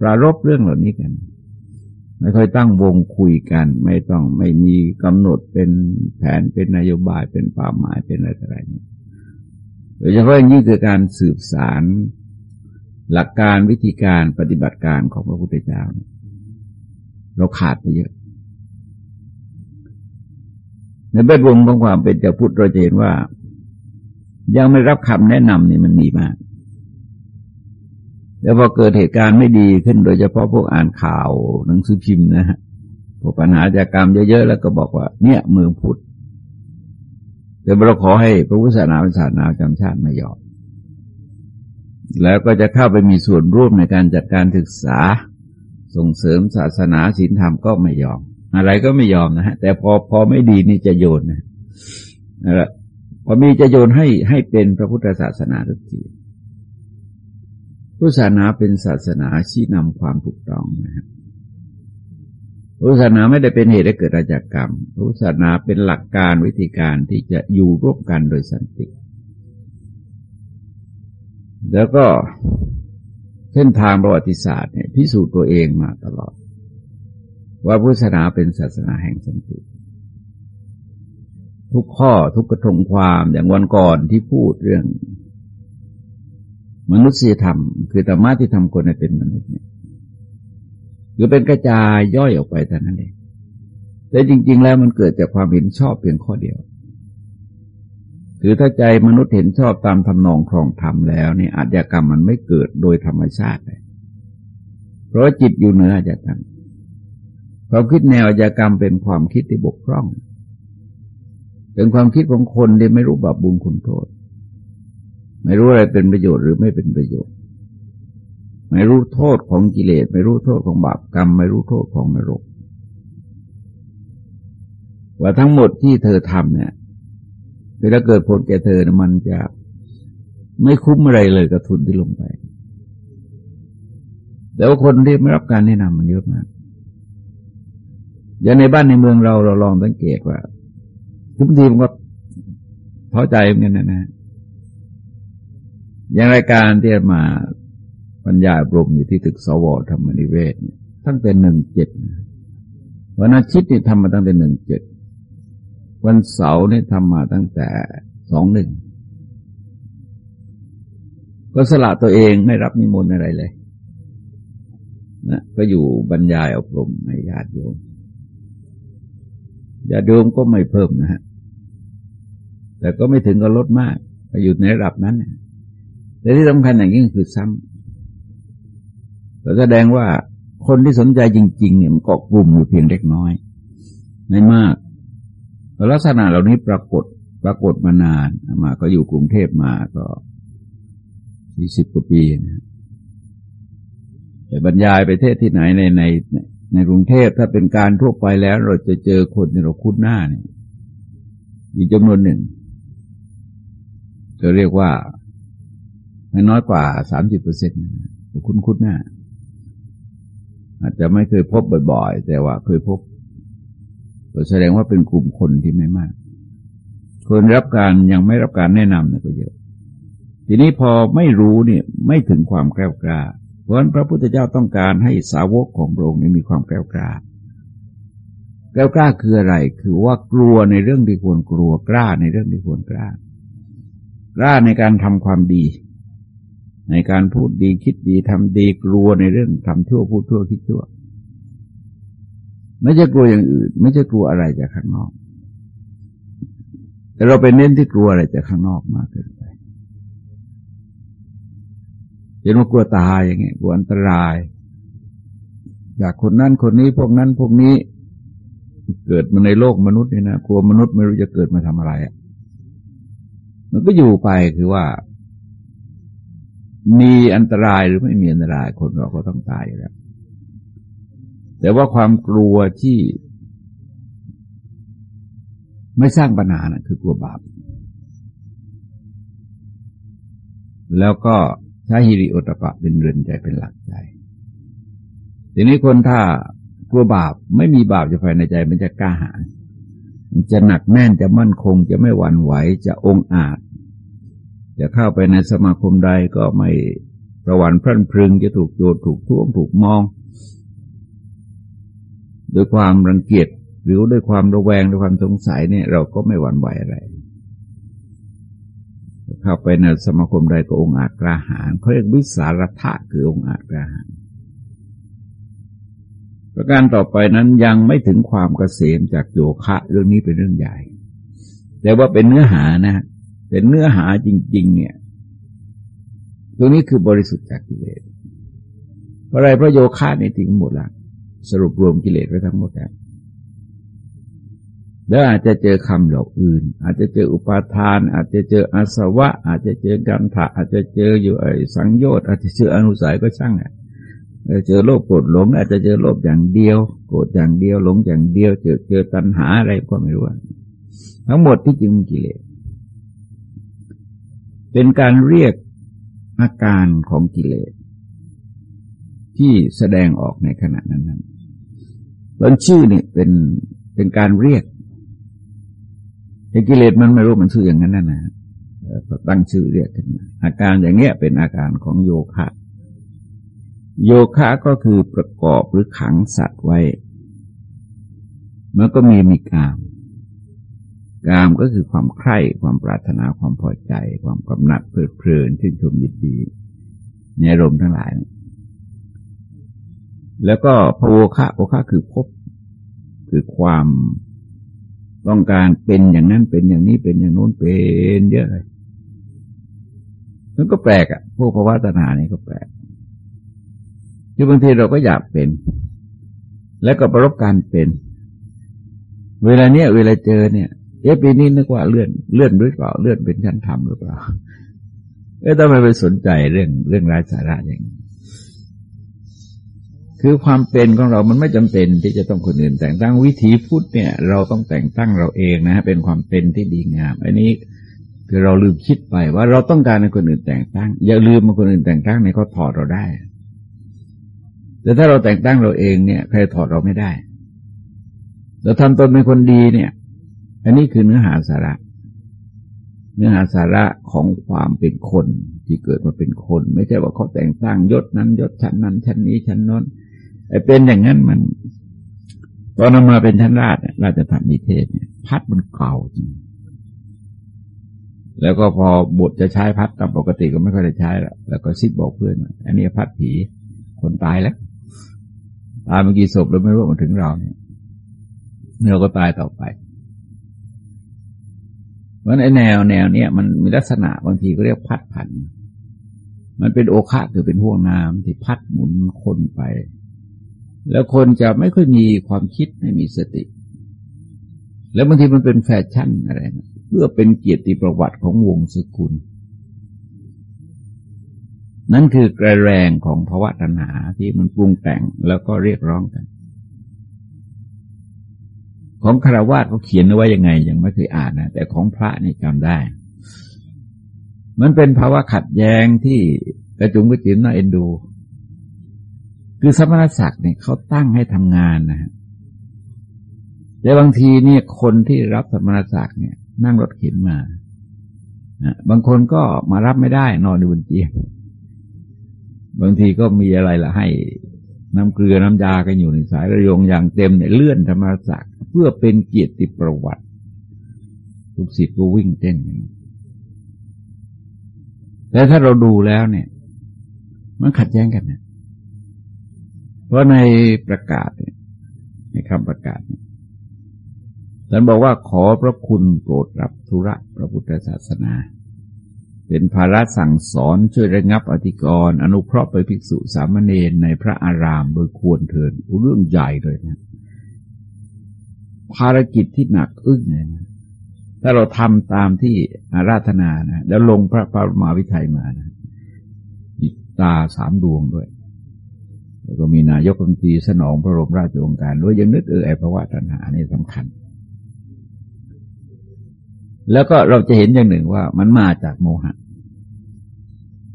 ปรารบเรื่องเหล่านี้กัน ไม่ค่อยตั้งวงคุยกัน ไม่ต้องไม่มีกำหนดเป็นแผนเป็นนโยบายเป็นเป้าหมายเป็นอะไรอะไรนี่โดยเฉพาะอย่างยิ่งคือการสืบสารหลักการวิธีการปฏิบัติการของพระพุทธเจ้าเราขาดไปเยอะ ในแวดวงของความเป็นเจ้าพุทธเราจะเห็นว่า ยังไม่รับคำแนะนำนี่มันมีมาก แล้วพอเกิดเหตุการณ์ไม่ดีขึ้นโดยเฉพาะพวกอ่านข่าวหนังสือพิมพ์นะฮะพวกปัญหาจากกรรมเยอะๆ แล้วก็บอกว่า เนี่ยเมืองพุทธแต่เราขอให้พระพุทธศาสนาเป็นศาสนาจำชาติไม่ยอมแล้วก็จะเข้าไปมีส่วนร่วมในการจัดการศึกษาส่งเสริมศาสนาศีลธรรมก็ไม่ยอม อะไรก็ไม่ยอมนะฮะ แต่พอพอไม่ดีนี่จะโยนนะนั่นแหละพอมีจะโยนให้ให้เป็นพระพุทธศาสนาทุกที พุทธศาสนาเป็นศาสนาชี้นำความถูกต้องนะครับพุทธศาสนาไม่ได้เป็นเหตุให้เกิดอาชญากรรมพุทธศาสนาเป็นหลักการวิธีการที่จะอยู่ร่วมกันโดยสันติ แล้วก็เส้นทางประวัติศาสตร์เนี่ยพิสูจน์ตัวเองมาตลอด ว่าพุทธศาสนาเป็นศาสนาแห่งสันติ ทุกข้อทุกกระทงความอย่างวันก่อนที่พูดเรื่อง มนุษยธรรม คือธรรมะที่ทำคนให้เป็นมนุษย์เนี่ยคือเป็นกระจายย่อยออกไปแต่นั้นเองแต่จริง ๆ แล้วมันเกิดจากความเห็นชอบเพียงข้อเดียวคือถ้าใจมนุษย์เห็นชอบตามทำนองครองธรรมแล้วเนี่ยอาชญากรรมมันไม่เกิดโดยธรรมชาติเลยเพราะจิตอยู่เหนืออาชญากรรมความคิดแนวอาชญากรรมเป็นความคิดที่บกพร่อง เป็นความคิดของคนที่ไม่รู้บาปบุญคุณโทษ ไม่รู้อะไรเป็นประโยชน์หรือไม่เป็นประโยชน์ ไม่รู้โทษของกิเลส ไม่รู้โทษของบาปกรรม ไม่รู้โทษของนรก ว่าทั้งหมดที่เธอทำเนี่ยเวลาเกิดผลแก่เธอมันจะไม่คุ้มอะไรเลยกับทุนที่ลงไป แต่ว่าคนที่ไม่รับการแนะนำมันเยอะมากอย่างในบ้านในเมืองเราเราลองสังเกตว่าทุกทีมันก็ท้อใจเหมือนกันนะนะ อย่างรายการที่มาบรรยายอบรมอยู่ที่ตึกสวธรรมนิเวศตั้งแต่หนึ่งเจ็ดวันอาทิตย์นี่ทำมาตั้งแต่หนึ่งเจ็ดวันเสาร์นี่ทำมาตั้งแต่สองหนึ่งก็สละตัวเองไม่รับนิมนต์อะไรเลยนะก็อยู่บรรยายอบรมให้ญาติโยมญาติโยมก็ไม่เพิ่มนะฮะแต่ก็ไม่ถึงกับลดมากไปอยู่ในระดับนั้นเนี่ย แต่ที่สำคัญอย่างยิ่งคือซ้ำก็แสดงว่าคนที่สนใจจริง ๆ เนี่ยมันเกาะกลุ่มอยู่เพียงเล็กน้อย ไม่มากลักษณะเหล่านี้ปรากฏปรากฏมานานมาก็อยู่กรุงเทพมาก็สี่สิบกว่าปีนะแต่บรรยายไปเทศที่ไหนในในในกรุงเทพถ้าเป็นการทั่วไปแล้ว เราจะเจอคนที่เราคุ้นหน้าเนี่ยมีจำนวนหนึ่งจะเรียกว่า ไม่น้อยกว่าสามสิบเปอร์เซ็นต์คุ้นคุ้นหน้าอาจจะไม่เคยพบบ่อยๆ แต่ว่าเคยพบแสดงว่าเป็นกลุ่มคนที่ไม่มาก คนรับการยังไม่รับการแนะนำเนี่ยก็เยอะ ทีนี้พอไม่รู้เนี่ยไม่ถึงความแกล้วกล้า เพราะฉะนั้นพระพุทธเจ้าต้องการให้สาวกของพระองค์นี้มีความแกล้วกล้า แกล้วกล้าคืออะไร คือว่ากลัวในเรื่องที่ควรกลัวกล้าในเรื่องที่ควรกล้า กล้าในการทำความดี ในการพูดดีคิดดีทำดีกลัวในเรื่องทำชั่วพูดชั่วคิดชั่ว ไม่ใช่กลัวอย่างอื่น ไม่ใช่กลัวอะไรจากข้างนอก แต่เราไปเน้นที่กลัวอะไรจากข้างนอกมากเกินไปเห็นว่ากลัวตายอย่างเงี้ยกลัวอันตรายจากคนนั้นคนนี้พวกนั้นพวกนี้เกิดมาในโลกมนุษย์นี่นะกลัวมนุษย์ไม่รู้จะเกิดมาทำอะไรอะมันก็อยู่ไปคือว่า มีอันตรายหรือไม่มีอันตรายคนเราก็ต้องตายแล้ว แต่ว่าความกลัวที่ไม่สร้างปัญหานะคือกลัวบาป แล้วก็ใช้ฮิริโอตปะเป็นเรือนใจเป็นหลักใจ ทีนี้คนถ้ากลัวบาปไม่มีบาปจะภายในใจมันจะกล้าหาญมันจะหนักแน่นจะมั่นคงจะไม่หวั่นไหวจะองอาจ จะเข้าไปในสมาคมใดก็ไม่ประวันพรั่นพรึงจะถูกโจดถูกท่วงถูกมอง ด้วยความรังเกียจหรือด้วยความระแวงด้วยความสงสัยเนี่ย เราก็ไม่หวั่นไหวอะไรเข้าไปในสมาคมใดก็องอาจกระหารเขาเรียกวิสารทะคือองอาจกระหารประการต่อไปนั้นยังไม่ถึงความเกษมจากโยคะ เรื่องนี้เป็นเรื่องใหญ่ แต่ว่าเป็นเนื้อหานะ เป็นเนื้อหาจริง ๆ เนี่ย ตรงนี้คือบริสุทธิ์จากกิเลสเพราะอะไรพระโยคะเนี่ยทิ้งหมดละสรุปรวมกิเลสไว้ทั้งหมดแล้วแล้วอาจจะเจอคำเหล่าอื่น อาจจะเจออุปาทาน อาจจะเจออาสวะ อาจจะเจอกันถะอาจจะเจออยู่ไอ้สังโยชน์อาจจะเจออนุสัยก็ช่างอะเจอโลภโกรธหลง อาจจะเจอโลภอย่างเดียว โกรธอย่างเดียวหลงอย่างเดียว เจอเจอตัณหาอะไรก็ไม่รู้ทั้งหมดที่จริงมันกิเลส เป็นการเรียกอาการของกิเลส ที่แสดงออกในขณะนั้นนั้นบนชื่อเนี่ยเป็นเป็นการเรียกไอ้กิเลสมันไม่รู้มันชื่ออย่างนั้นนะนะตั้งชื่อเรียกขึ้นอาการอย่างเงี้ยเป็นอาการของโยคะ โยคะก็คือประกอบหรือขังสัตว์ไว้ มันก็มีมีกาม กามก็คือความใคร่ความปรารถนาความพอใจ ความกำหนัดเพลิดเพลินชื่นชมยินดีในอารมณ์ทั้งหลาย แล้วก็พโวคะโอคะคือพบคือความต้องการเป็นอย่างนั้นเป็นอย่างนี้เป็นอย่างโน้นเป็นเยอะเลยมันก็แปลกอะ่ะ พวกภาวะตัณหานี่ก็แปลกคือบางทีเราก็อยากเป็น แล้วก็ประรบการเป็น เวลาเนี้ยเวลาเจอเนี่ย เอ๊ะปีนี้นึกว่าเลื่อนเลื่อนหรือเปล่าเลื่อนเป็นชั้นธรรมหรือเปล่าเอ๊ะทำไมไปสนใจเรื่องเรื่องรายสาระอย่างนี้คือความเป็นของเรามันไม่จำเป็นที่จะต้องคนอื่น แต่งตั้งวิถีพุทธเนี่ย เราต้องแต่งตั้งเราเองนะฮะเป็นความเป็นที่ดีงามอันนี้คือเราลืมคิดไปว่าเราต้องการให้คนอื่นแต่งตั้ง อย่าลืมมาคนอื่นแต่งตั้งในเขาถอดเราได้ แต่ถ้าเราแต่งตั้งเราเองเนี่ย ใครถอดเราไม่ได้ เราทำตนเป็นคนดีเนี่ย อันนี้คือเนื้อหาสาระ เนื้อหาสาระของความเป็นคน ที่เกิดมาเป็นคน ไม่ใช่ว่าเขาแต่งตั้างยศนั้นยศชั้นนั้นชั้นนี้ชั้นนั้นไอ้เป็นอย่างนั้นมัน ตอนมาเป็นท่านราชราชธรรมนิเทศเนี่ยพัดมันเก่าจริงแล้วก็พอบทจะใช้พัดตามปกติก็ไม่ค่อยได้ใช้แล้วแล้วก็ซิบบอกเพื่อน อันนี้พัดผีคนตายแล้วตายเมื่อกี้ศพเราไม่รู้มาถึงเราเนี่ยเราก็ตายต่อไป ราะไอ้แนวแนวเนี้ยมันมีลักษณะบางทีก็เรียกพัดผัน มันเป็นโอคะคือเป็นห่วงน้ำที่พัดหมุนคนไป แล้วคนจะไม่ค่อยมีความคิดไม่มีสติ แล้วบางทีมันเป็นแฟชั่นอะไรนะเพื่อเป็นเกียรติประวัติของวงสกุล นั่นคือกระแรงของภาวะตัณหาที่มันปรุงแต่งแล้วก็เรียกร้องกัน ของคารวาสเขาเขียนไว้ยังไง ยังไม่เคยอ่านนะแต่ของพระนี่จำได้ มันเป็นภาวะขัดแย้งที่กระจุงกระจิ๋มน่าเอ็นดู คือสมณศักดิ์เนี่ยเขาตั้งให้ทำงานนะฮะแต่บางทีเนี่ยคนที่รับสมณศักดิ์เนี่ย นั่งรถเข็นมาบางคนก็มารับไม่ได้ นอนอยู่บนเตียงบางทีก็มีอะไรละให้น้ำเกลือน้ำยากันอยู่ในสายระยงอย่างเต็มเนี่ยเลื่อนธรรมศักดิ์ เพื่อเป็นเกียรติประวัติทุกสิทธิ์ก็วิ่งเต้นแต่ถ้าเราดูแล้วเนี่ย มันขัดแย้งกันเนี่ยเพราะในประกาศเนี่ยในคำประกาศท่านบอกว่าขอพระคุณโปรดรับธุระพระพุทธศาสนา เป็นภาระสั่งสอนช่วยระงับอธิกรณ์อนุเคราะห์ไปภิกษุสามเณรในพระอารามโดยควรเทินเรื่องใหญ่เลยนะ ภารกิจที่หนักอึ้งเลยนะถ้าเราทำตามที่อาราธนานะแล้วลงพระปรมาวิทัยมานะตาสามดวงด้วย แล้วก็มีนายกรัฐมนตรีสนองพระบรมราชโองการด้วยยังนึกเออไอภาวะตัณหานี่สำคัญ แล้วก็เราจะเห็นอย่างหนึ่งว่ามันมาจากโมหะ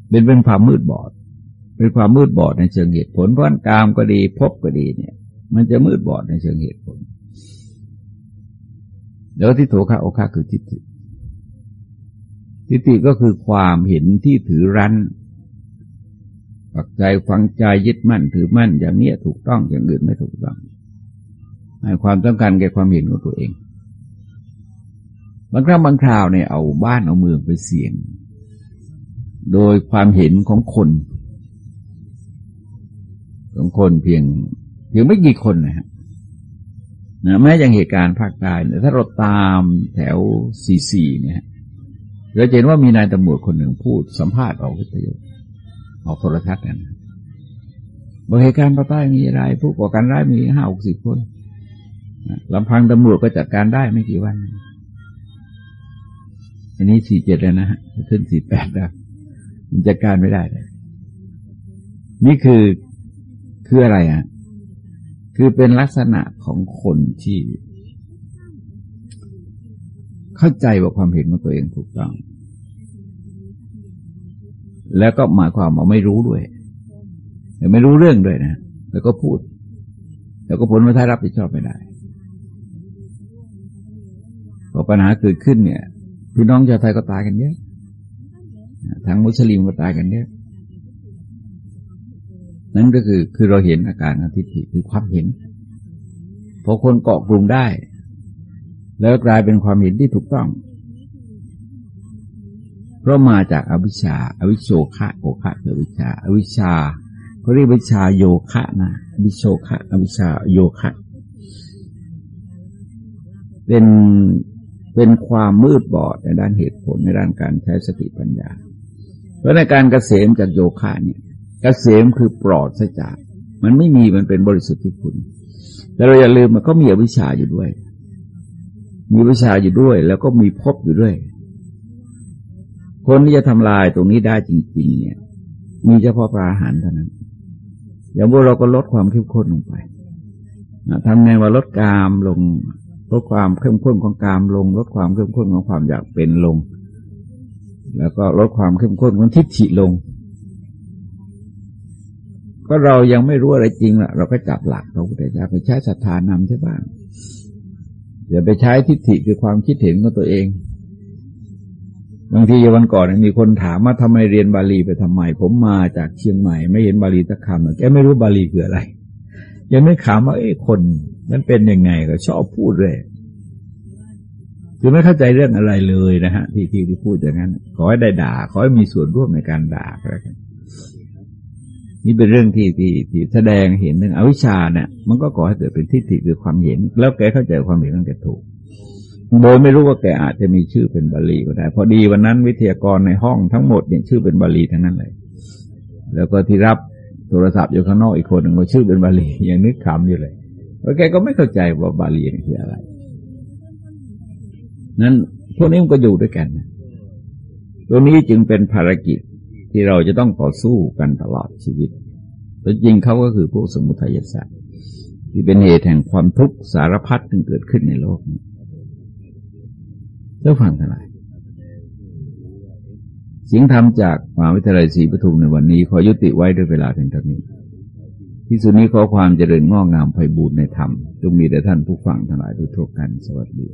เป็นเป็นความมืดบอด เป็นความมืดบอดในเชิงเหตุผลเพราะกามก็ดีพบก็ดีเนี่ย มันจะมืดบอดในเชิงเหตุผล แล้วที่โถคะโอคะคือทิฏฐิทิฏฐิก็คือความเห็นที่ถือรั้นปักใจฟังใจยึดมั่นถือมั่น อย่างเนี้ยถูกต้องอย่างอื่นไม่ถูกต้องให้ความต้องการแก่ความเห็นของตัวเองบางครั้งบางคราวเนี่ยเอาบ้านเอาเมืองไปเสี่ยง โดยความเห็นของคนของคนเพียงเพียงไม่กี่คนนะฮะ นะแม้อย่างเหตุการณ์ภาคใต้เนี่ยถ้าเราตามแถวซีซีเนี่ยเราเห็นว่ามีนายตำรวจคนหนึ่งพูดสัมภาษณ์ออกวิทยุออกโทรทัศน์กันบเหตุการณ์ภาคใต้มีอะไรผู้ก่อการร้ายมีห้าหกสิบคนลำพังตำรวจก็จัดการได้ไม่กี่วัน อันนี้สี่เจ็ดแล้วนะฮะขึ้นสี่แปดแล้วจัดการไม่ได้เลยนี่คือคืออะไรอะ คือเป็นลักษณะของคนที่ เข้าใจว่าความเห็นของตัวเองถูกต้อง แล้วก็หมายความว่าไม่รู้ด้วยไม่รู้เรื่องด้วยนะ แล้วก็พูด แล้วก็ผลมาท้ายรับผิดชอบไม่ได้พอปัญหาเกิดขึ้นเนี่ย พี่น้องชาวไทยก็ตายกันเยอะทั้งมุสลิมก็ตายกันเยอะ นั่นก็คือคือเราเห็นอาการอทิฏฐิคือความเห็นพอคนเกาะกลุ่มได้ แล้วกลายเป็นความเห็นที่ถูกต้อง เพราะมาจากอวิชชาอวิโชคะโอคะคืออวิชาอวิชชาเขาเรียกวิชาโยคะนะวิโชคะอวิชชาโยคะเป็นเป็นความมืดบอดในด้านเหตุผลในด้านการใช้สติปัญญา เพราะในการเกษมจากโยคะเนี่ย กษมคือปลอดซะจาก มันไม่มีมันเป็นบริสุทธิ์ที่คุณแต่เราอย่าลืมมันก็มีอวิชชาอยู่ด้วย มีวิชาอยู่ด้วย แล้วก็มีภพอยู่ด้วย คนที่จะทำลายตรงนี้ได้จริง ๆ เนี่ย มีเฉพาะพระอาหารเท่านั้น อย่างพวกเราก็ลดความเข้มข้นลงไปทำไงว่าลดกามลงลดความเข้มข้นของกามลง ลดความเข้มข้นของความอยากเป็นลง แล้วก็ลดความเข้มข้นของทิฏฐิลง ก็เรายังไม่รู้อะไรจริงละเราก็จับหลักพระพุทธเจ้าไปใช้ศรัทธานำใช่บ้างอย่าไปใช้ทิฏฐิคือความคิดเห็นของตัวเองบางทีวันก่อนมีคนถามว่าทำไมเรียนบาลีไปทำไม ผมมาจากเชียงใหม่ ไม่เห็นบาลีสักคำแกไม่รู้บาลีคืออะไร ยังไม่ถามว่าเอ้คนนั้นเป็นยังไงก็ชอบพูดเลยคือไม่เข้าใจเรื่องอะไรเลยนะฮะที่ที่พูดอย่างนั้น ขอให้ได้ด่า ขอให้มีส่วนร่วมในการด่าก็แล้วกัน นี่เป็นเรื่องที่ที่ที่แสดงเห็นหนึ่งอวิชชาเนี่ยมันก็ก่อให้เกิดเป็นทิฏฐิคือความเห็น แล้วแกเข้าใจความเห็นตั้งแต่ถูก โดยไม่รู้ว่าแกอาจจะมีชื่อเป็นบาลีก็ได้ พอดีวันนั้นวิทยากรในห้องทั้งหมดเนี่ยชื่อเป็นบาลีทั้งนั้นเลย แล้วก็ที่รับโทรศัพท์อยู่ข้างนอกอีกคนหนึ่งก็ชื่อเป็นบาลียังนึกขำอยู่เลยแล้วแกก็ไม่เข้าใจว่าบาลีนี่คืออะไร นั้นพวกนี้มันก็อยู่ด้วยกันนะตรงนี้จึงเป็นภารกิจ ที่เราจะต้องต่อสู้กันตลอดชีวิตแต่จริงเขาก็คือพวกสมุทัยศาสตร์ที่เป็นเหตุแห่งความทุกข์สารพัดที่เกิดขึ้นในโลกนี้เจ้าฟังทั้งหลายสิ่งธรรมจากมหาวิทยาลัยศรีปทุมในวันนี้ ขอยุติไว้ด้วยเวลาเพียงเท่านี้ ที่สุดนี้ขอความเจริญงอกงามไพบูรณ์ในธรรมจงมีแด่ท่านผู้ฟังทั้งหลายทุกท่านสวัสดี